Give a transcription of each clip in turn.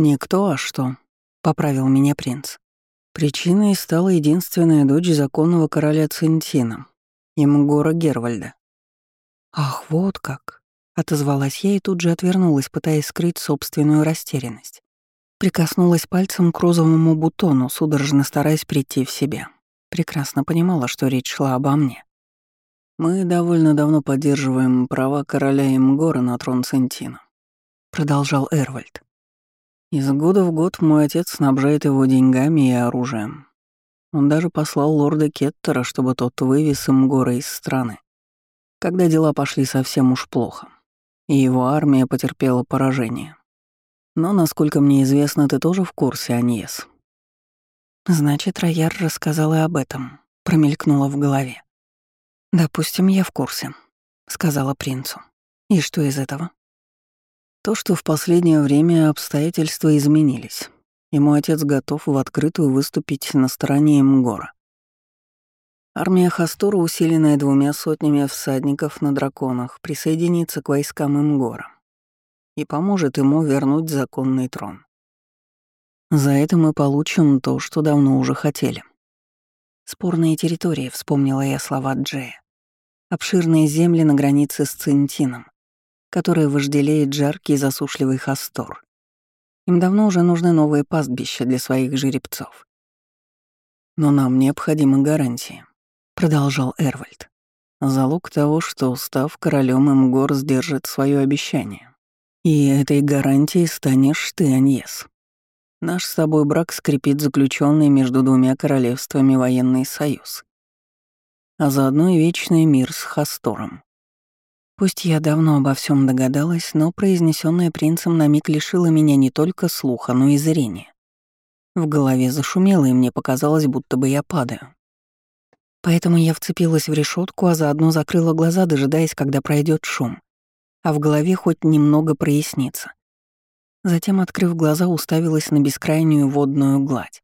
«Никто, а что?» — поправил меня принц. Причиной стала единственная дочь законного короля Центина, Имгора Гервальда. «Ах, вот как!» — отозвалась я и тут же отвернулась, пытаясь скрыть собственную растерянность. Прикоснулась пальцем к розовому бутону, судорожно стараясь прийти в себя. Прекрасно понимала, что речь шла обо мне. «Мы довольно давно поддерживаем права короля Имгора на трон Центина», — продолжал Эрвальд. «Из года в год мой отец снабжает его деньгами и оружием. Он даже послал лорда Кеттера, чтобы тот вывез Имгора из страны, когда дела пошли совсем уж плохо, и его армия потерпела поражение. Но, насколько мне известно, ты тоже в курсе, Аньес». «Значит, Рояр рассказал и об этом», — промелькнуло в голове. «Допустим, я в курсе», — сказала принцу. «И что из этого?» То, что в последнее время обстоятельства изменились, и мой отец готов в открытую выступить на стороне Мгора. Армия Хастора, усиленная двумя сотнями всадников на драконах, присоединится к войскам Имгора и поможет ему вернуть законный трон. За это мы получим то, что давно уже хотели. Спорные территории, вспомнила я слова Джея. Обширные земли на границе с Центином, которые вожделеет жаркий засушливый Хастор. Им давно уже нужны новые пастбища для своих жеребцов. Но нам необходимы гарантии, продолжал Эрвальд. Залог того, что, став королем, Имгор сдержит свое обещание. И этой гарантией станешь ты, Аньес. Наш с тобой брак скрепит заключенный между двумя королевствами военный союз. А заодно и вечный мир с Хастором. Пусть я давно обо всем догадалась, но произнесенное принцем на миг лишило меня не только слуха, но и зрения. В голове зашумело, и мне показалось, будто бы я падаю. Поэтому я вцепилась в решетку, а заодно закрыла глаза, дожидаясь, когда пройдет шум, а в голове хоть немного прояснится. Затем, открыв глаза, уставилась на бескрайнюю водную гладь.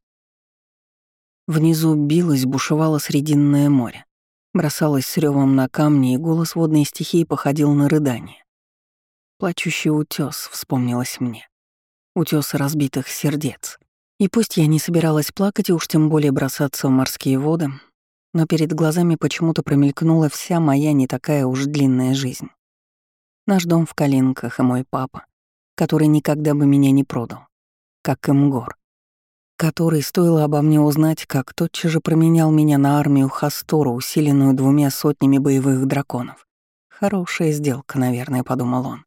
Внизу билось, бушевало Срединное море. Бросалось с ревом на камни, и голос водной стихии походил на рыдание. Плачущий утес вспомнилось мне. Утес разбитых сердец. И пусть я не собиралась плакать и уж тем более бросаться в морские воды, но перед глазами почему-то промелькнула вся моя не такая уж длинная жизнь. Наш дом в Калинках и мой папа, который никогда бы меня не продал, как Имгор, который, стоило обо мне узнать, как тотчас же променял меня на армию Хастора, усиленную двумя сотнями боевых драконов. Хорошая сделка, наверное, подумал он.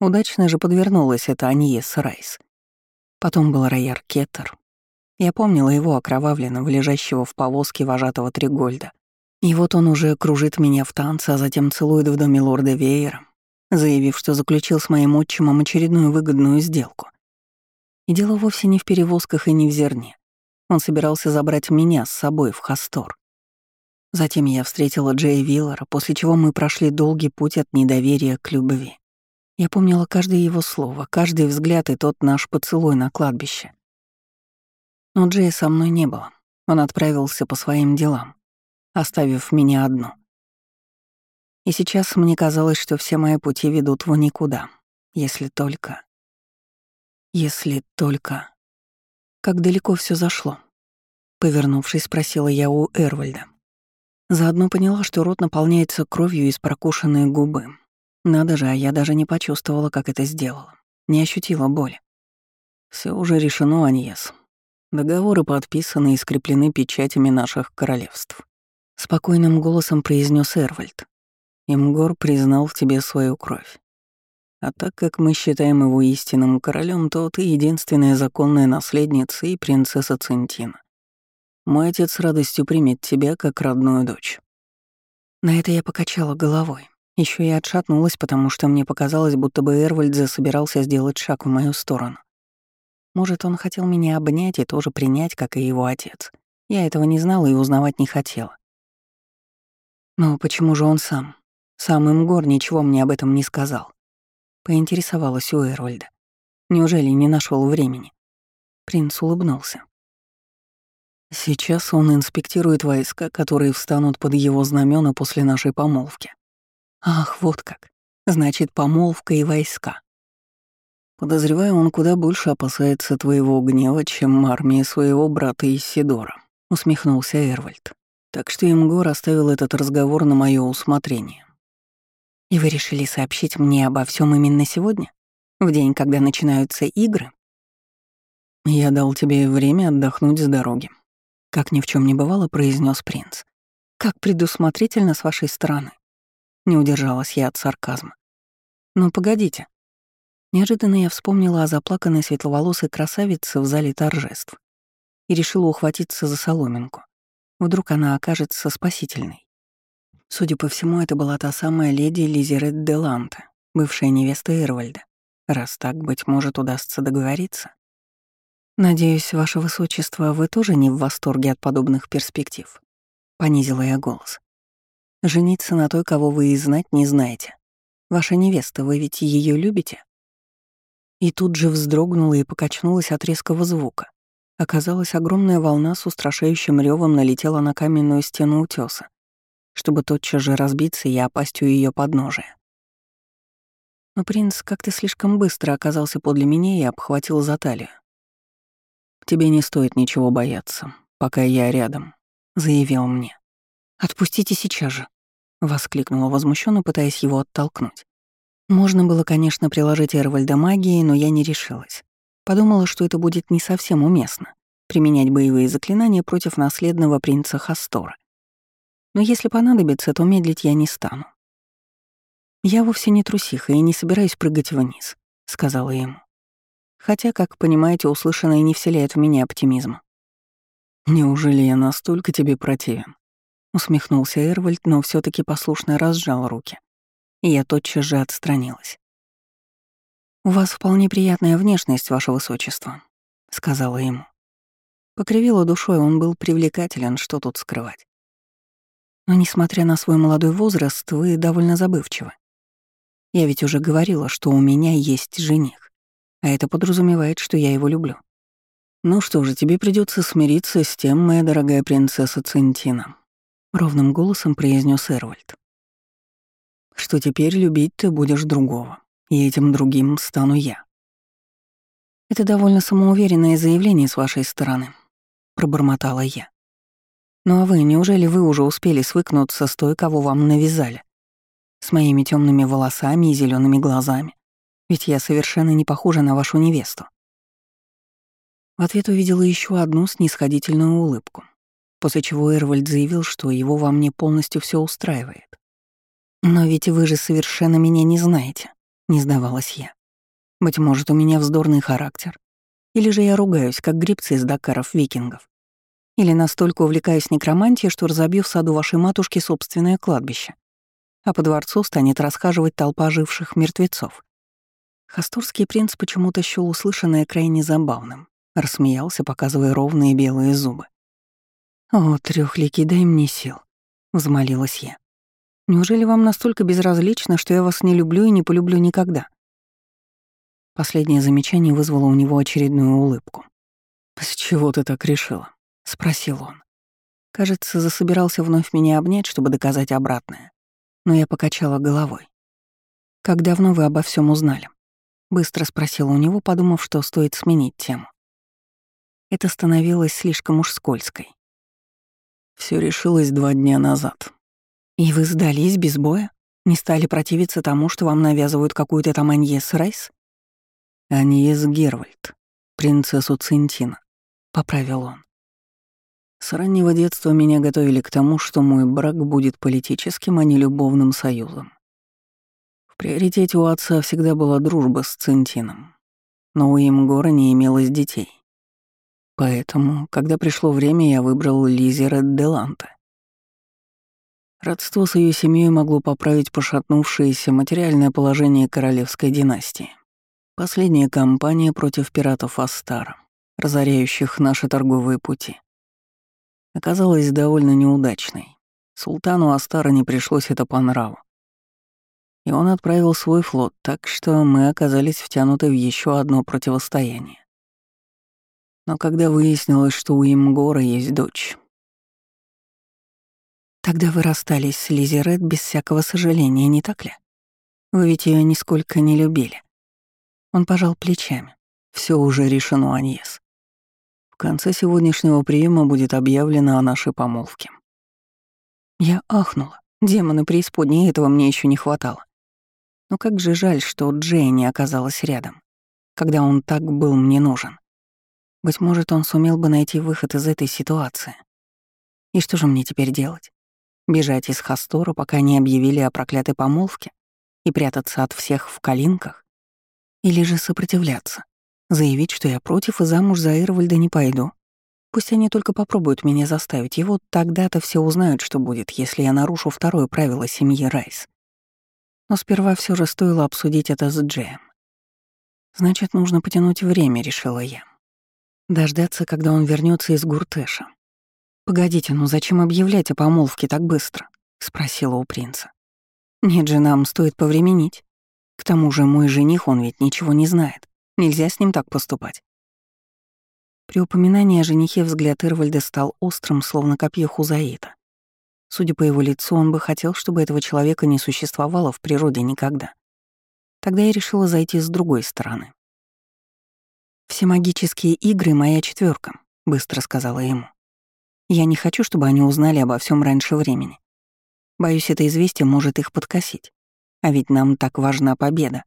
Удачно же подвернулась эта Аньес Райс. Потом был Рояр Кеттер. Я помнила его окровавленного, лежащего в повозке вожатого Тригольда. И вот он уже кружит меня в танце, а затем целует в доме лорда Веера, заявив, что заключил с моим отчимом очередную выгодную сделку. И дело вовсе не в перевозках и не в зерне. Он собирался забрать меня с собой в Хастор. Затем я встретила Джея Виллера, после чего мы прошли долгий путь от недоверия к любви. Я помнила каждое его слово, каждый взгляд и тот наш поцелуй на кладбище. Но Джея со мной не было. Он отправился по своим делам, оставив меня одну. И сейчас мне казалось, что все мои пути ведут в никуда, если только... Если только... Как далеко все зашло? Повернувшись, спросила я у Эрвальда. Заодно поняла, что рот наполняется кровью из прокушенной губы. Надо же, а я даже не почувствовала, как это сделала. Не ощутила боли. Все уже решено, Аньес. Договоры подписаны и скреплены печатями наших королевств. Спокойным голосом произнес Эрвальд. Имгор признал в тебе свою кровь. А так как мы считаем его истинным королем, то ты единственная законная наследница и принцесса Центина. Мой отец с радостью примет тебя как родную дочь». На это я покачала головой. Еще и отшатнулась, потому что мне показалось, будто бы Эрвальд собирался сделать шаг в мою сторону. Может, он хотел меня обнять и тоже принять, как и его отец. Я этого не знала и узнавать не хотела. Но почему же он сам? Сам Имгор ничего мне об этом не сказал. Поинтересовалась у Эрвальда. Неужели не нашел времени? Принц улыбнулся. Сейчас он инспектирует войска, которые встанут под его знамена после нашей помолвки. Ах, вот как. Значит, помолвка и войска. Подозреваю, он куда больше опасается твоего гнева, чем армии своего брата Исидора», — усмехнулся Эрвальд. Так что Имгор оставил этот разговор на мое усмотрение. «И вы решили сообщить мне обо всем именно сегодня? В день, когда начинаются игры?» «Я дал тебе время отдохнуть с дороги», — как ни в чем не бывало, произнес принц. «Как предусмотрительно с вашей стороны». Не удержалась я от сарказма. «Но погодите, Неожиданно я вспомнила о заплаканной светловолосой красавице в зале торжеств и решила ухватиться за соломинку. Вдруг она окажется спасительной. Судя по всему, это была та самая леди Лизерет де Ланте, бывшая невеста Эрвальда. Раз так, быть может, удастся договориться. «Надеюсь, ваше высочество, вы тоже не в восторге от подобных перспектив?» — понизила я голос. «Жениться на той, кого вы и знать не знаете. Ваша невеста, вы ведь ее любите?» И тут же вздрогнула и покачнулась от резкого звука. Оказалось, огромная волна с устрашающим ревом налетела на каменную стену утеса, чтобы тотчас же разбиться и опасть у ее подножия. Но принц как-то слишком быстро оказался подле меня и обхватил за талию. «Тебе не стоит ничего бояться, пока я рядом», — заявил мне. «Отпустите сейчас же», — воскликнула возмущенно, пытаясь его оттолкнуть. Можно было, конечно, приложить Эрвальда магии, но я не решилась. Подумала, что это будет не совсем уместно — применять боевые заклинания против наследного принца Хастора. Но если понадобится, то медлить я не стану. «Я вовсе не трусиха и не собираюсь прыгать вниз», — сказала ему. Хотя, как понимаете, услышанное не вселяет в меня оптимизма. «Неужели я настолько тебе противен?» — усмехнулся Эрвальд, но все таки послушно разжал руки и я тотчас же отстранилась. «У вас вполне приятная внешность, ваше высочество», — сказала ему. Покривила душой, он был привлекателен, что тут скрывать. Но, несмотря на свой молодой возраст, вы довольно забывчивы. Я ведь уже говорила, что у меня есть жених, а это подразумевает, что я его люблю. Ну что же, тебе придется смириться с тем, моя дорогая принцесса Центина, ровным голосом произнес Эрвальд что теперь любить ты будешь другого, и этим другим стану я. Это довольно самоуверенное заявление с вашей стороны, пробормотала я. Ну а вы, неужели вы уже успели свыкнуться с той, кого вам навязали? С моими темными волосами и зелеными глазами? Ведь я совершенно не похожа на вашу невесту. В ответ увидела еще одну снисходительную улыбку, после чего Эрвальд заявил, что его во мне полностью все устраивает. «Но ведь вы же совершенно меня не знаете», — не сдавалась я. «Быть может, у меня вздорный характер. Или же я ругаюсь, как грибцы из Дакаров викингов. Или настолько увлекаюсь некромантией, что разобью в саду вашей матушки собственное кладбище. А по дворцу станет расхаживать толпа живших мертвецов». Хасторский принц почему-то счёл услышанное крайне забавным. Рассмеялся, показывая ровные белые зубы. «О, трёхликий, дай мне сил», — взмолилась я. Неужели вам настолько безразлично, что я вас не люблю и не полюблю никогда?» Последнее замечание вызвало у него очередную улыбку. «С чего ты так решила?» — спросил он. Кажется, засобирался вновь меня обнять, чтобы доказать обратное. Но я покачала головой. «Как давно вы обо всем узнали?» Быстро спросила у него, подумав, что стоит сменить тему. Это становилось слишком уж скользкой. Все решилось два дня назад», «И вы сдались без боя? Не стали противиться тому, что вам навязывают какую-то там Аньес Райс?» «Аньес Гервальд, принцессу Центина», — поправил он. С раннего детства меня готовили к тому, что мой брак будет политическим, а не любовным союзом. В приоритете у отца всегда была дружба с Центином, но у Имгора не имелось детей. Поэтому, когда пришло время, я выбрал Лизера Деланте. Родство с ее семьей могло поправить пошатнувшееся материальное положение королевской династии. Последняя кампания против пиратов Астара, разоряющих наши торговые пути, оказалась довольно неудачной. Султану Астара не пришлось это по нраву. И он отправил свой флот, так что мы оказались втянуты в еще одно противостояние. Но когда выяснилось, что у Имгора есть дочь, Тогда вы расстались с Лизи Ред без всякого сожаления, не так ли? Вы ведь ее нисколько не любили. Он пожал плечами. Все уже решено, Аньес. В конце сегодняшнего приема будет объявлено о нашей помолвке. Я ахнула. Демоны преисподней, этого мне еще не хватало. Но как же жаль, что Джей не оказалась рядом, когда он так был мне нужен. Быть может, он сумел бы найти выход из этой ситуации. И что же мне теперь делать? Бежать из Хастора, пока не объявили о проклятой помолвке? И прятаться от всех в калинках? Или же сопротивляться? Заявить, что я против и замуж за Эрвальда не пойду? Пусть они только попробуют меня заставить, и вот тогда-то все узнают, что будет, если я нарушу второе правило семьи Райс. Но сперва все же стоило обсудить это с Джеем. Значит, нужно потянуть время, решила я. Дождаться, когда он вернется из Гуртеша. «Погодите, ну зачем объявлять о помолвке так быстро?» — спросила у принца. «Нет же, нам стоит повременить. К тому же мой жених, он ведь ничего не знает. Нельзя с ним так поступать. При упоминании о женихе взгляд Ирвальда стал острым, словно копье Хузаита. Судя по его лицу, он бы хотел, чтобы этого человека не существовало в природе никогда. Тогда я решила зайти с другой стороны. «Все магические игры — моя четверка, быстро сказала ему. «Я не хочу, чтобы они узнали обо всем раньше времени. Боюсь, это известие может их подкосить. А ведь нам так важна победа.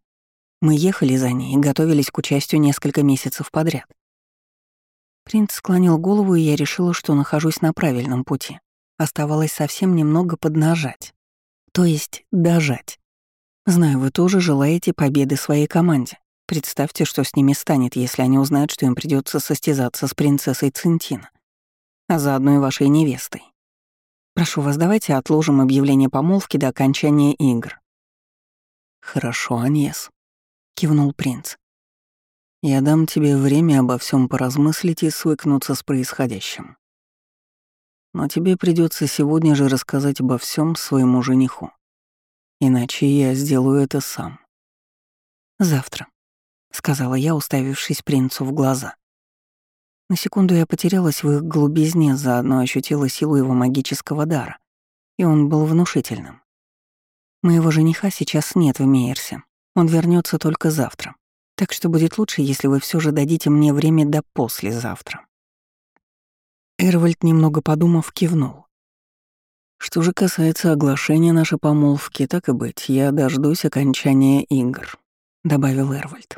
Мы ехали за ней и готовились к участию несколько месяцев подряд. Принц склонил голову, и я решила, что нахожусь на правильном пути. Оставалось совсем немного поднажать. То есть дожать. Знаю, вы тоже желаете победы своей команде. Представьте, что с ними станет, если они узнают, что им придется состязаться с принцессой Центина, а заодно и вашей невестой. Прошу вас, давайте отложим объявление помолвки до окончания игр. Хорошо, Аньес, кивнул принц. Я дам тебе время обо всем поразмыслить и свыкнуться с происходящим. Но тебе придется сегодня же рассказать обо всем своему жениху. Иначе я сделаю это сам. Завтра, сказала я, уставившись принцу в глаза. На секунду я потерялась в их глубизне, заодно ощутила силу его магического дара, и он был внушительным. Моего жениха сейчас нет в Мейерсе. Он вернется только завтра. Так что будет лучше, если вы все же дадите мне время до послезавтра. Эрвальд, немного подумав, кивнул. Что же касается оглашения нашей помолвки, так и быть, я дождусь окончания игр, добавил Эрвальд.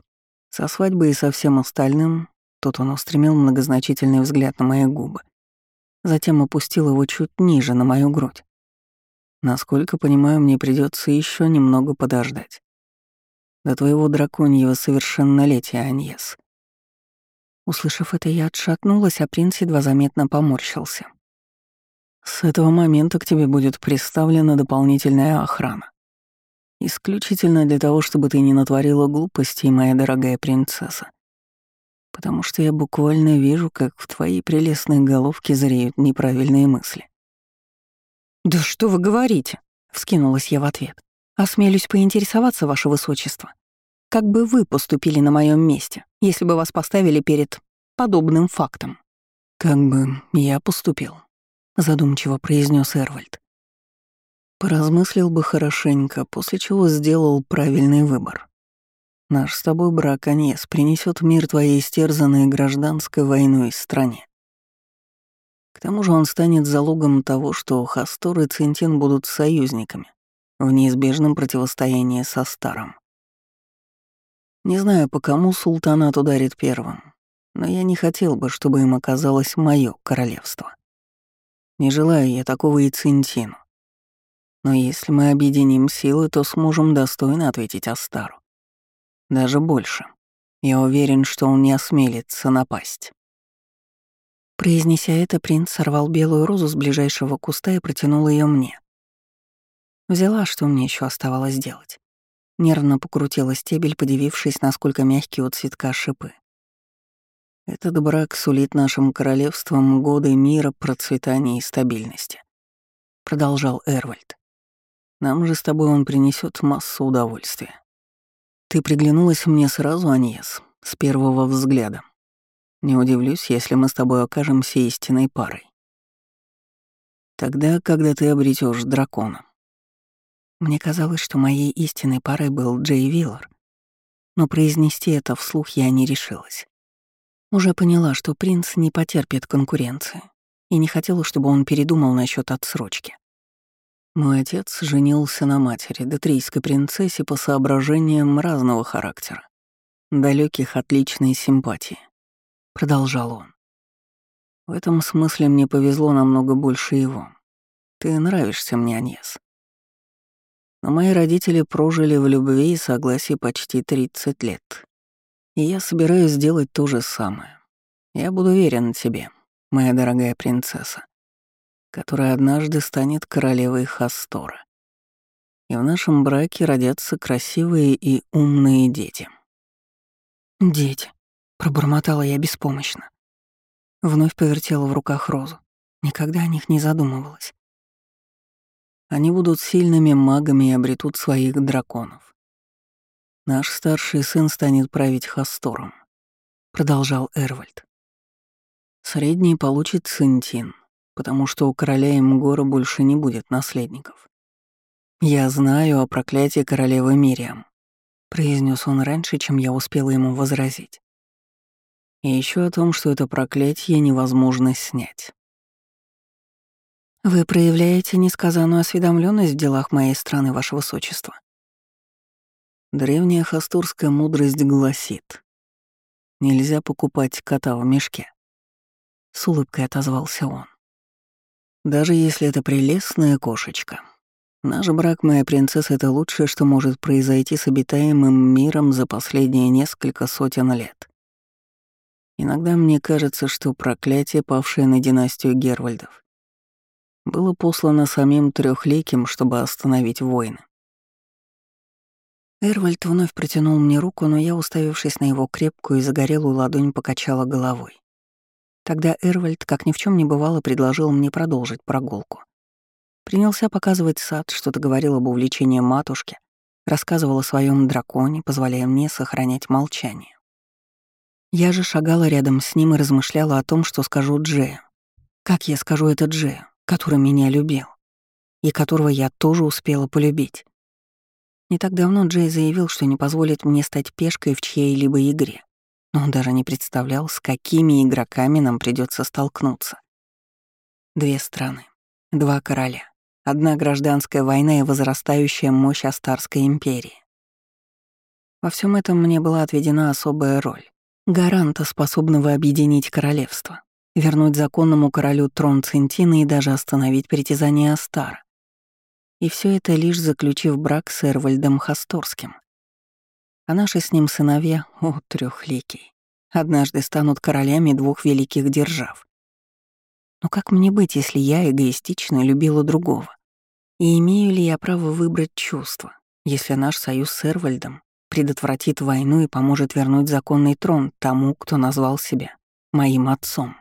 Со свадьбой и со всем остальным, тут он устремил многозначительный взгляд на мои губы. Затем опустил его чуть ниже, на мою грудь. Насколько понимаю, мне придется еще немного подождать до твоего драконьего совершеннолетия, Аньес». Услышав это, я отшатнулась, а принц едва заметно поморщился. «С этого момента к тебе будет представлена дополнительная охрана. Исключительно для того, чтобы ты не натворила глупостей, моя дорогая принцесса. Потому что я буквально вижу, как в твоей прелестной головке зреют неправильные мысли». «Да что вы говорите?» — вскинулась я в ответ. «Осмелюсь поинтересоваться, ваше высочество. Как бы вы поступили на моем месте, если бы вас поставили перед подобным фактом? Как бы я поступил, задумчиво произнес Эрвальд. Поразмыслил бы хорошенько, после чего сделал правильный выбор. Наш с тобой брак, Аньес, принесет мир твоей истерзанной гражданской войной стране. К тому же он станет залогом того, что Хастор и Центин будут союзниками в неизбежном противостоянии со Старым. Не знаю, по кому султанат ударит первым, но я не хотел бы, чтобы им оказалось мое королевство. Не желаю я такого и Цинтину. Но если мы объединим силы, то сможем достойно ответить Астару. Даже больше. Я уверен, что он не осмелится напасть. Произнеся это, принц сорвал белую розу с ближайшего куста и протянул ее мне. Взяла, что мне еще оставалось делать. Нервно покрутила стебель, подивившись, насколько мягкие у цветка шипы. Этот брак сулит нашим королевствам годы мира, процветания и стабильности. Продолжал Эрвальд. Нам же с тобой он принесет массу удовольствия. Ты приглянулась мне сразу, Аньес, с первого взгляда. Не удивлюсь, если мы с тобой окажемся истинной парой. Тогда, когда ты обретешь дракона, мне казалось, что моей истинной парой был Джей Виллар. но произнести это вслух я не решилась. Уже поняла, что принц не потерпит конкуренции, и не хотела, чтобы он передумал насчет отсрочки. Мой отец женился на матери, детрийской принцессе по соображениям разного характера, далеких от личной симпатии. Продолжал он. В этом смысле мне повезло намного больше его. Ты нравишься мне, Аньес. Но мои родители прожили в любви и согласии почти 30 лет. И я собираюсь сделать то же самое. Я буду верен тебе, моя дорогая принцесса, которая однажды станет королевой Хастора. И в нашем браке родятся красивые и умные дети. «Дети», — пробормотала я беспомощно. Вновь повертела в руках розу. Никогда о них не задумывалась. Они будут сильными магами и обретут своих драконов. Наш старший сын станет править Хастором, продолжал Эрвальд. Средний получит Сентин, потому что у короля Имгора больше не будет наследников. Я знаю о проклятии королевы Мириам, произнес он раньше, чем я успела ему возразить. И еще о том, что это проклятие невозможно снять. Вы проявляете несказанную осведомленность в делах моей страны, ваше высочество. Древняя хастурская мудрость гласит, нельзя покупать кота в мешке. С улыбкой отозвался он. Даже если это прелестная кошечка. Наш брак, моя принцесса, это лучшее, что может произойти с обитаемым миром за последние несколько сотен лет. Иногда мне кажется, что проклятие, павшее на династию Гервальдов, было послано самим трехликим, чтобы остановить войны. Эрвальд вновь протянул мне руку, но я, уставившись на его крепкую и загорелую ладонь, покачала головой. Тогда Эрвальд, как ни в чем не бывало, предложил мне продолжить прогулку. Принялся показывать сад, что-то говорил об увлечении матушки, рассказывал о своем драконе, позволяя мне сохранять молчание. Я же шагала рядом с ним и размышляла о том, что скажу Джею. Как я скажу это Джею? Который меня любил, и которого я тоже успела полюбить. Не так давно Джей заявил, что не позволит мне стать пешкой в чьей-либо игре, но он даже не представлял, с какими игроками нам придется столкнуться. Две страны, два короля, одна гражданская война и возрастающая мощь Астарской империи. Во всем этом мне была отведена особая роль — гаранта, способного объединить королевство вернуть законному королю трон Центина и даже остановить притязание Астара. И все это лишь заключив брак с Эрвальдом Хасторским. А наши с ним сыновья, о, трехликий, однажды станут королями двух великих держав. Но как мне быть, если я эгоистично любила другого? И имею ли я право выбрать чувства, если наш союз с Эрвальдом предотвратит войну и поможет вернуть законный трон тому, кто назвал себя моим отцом?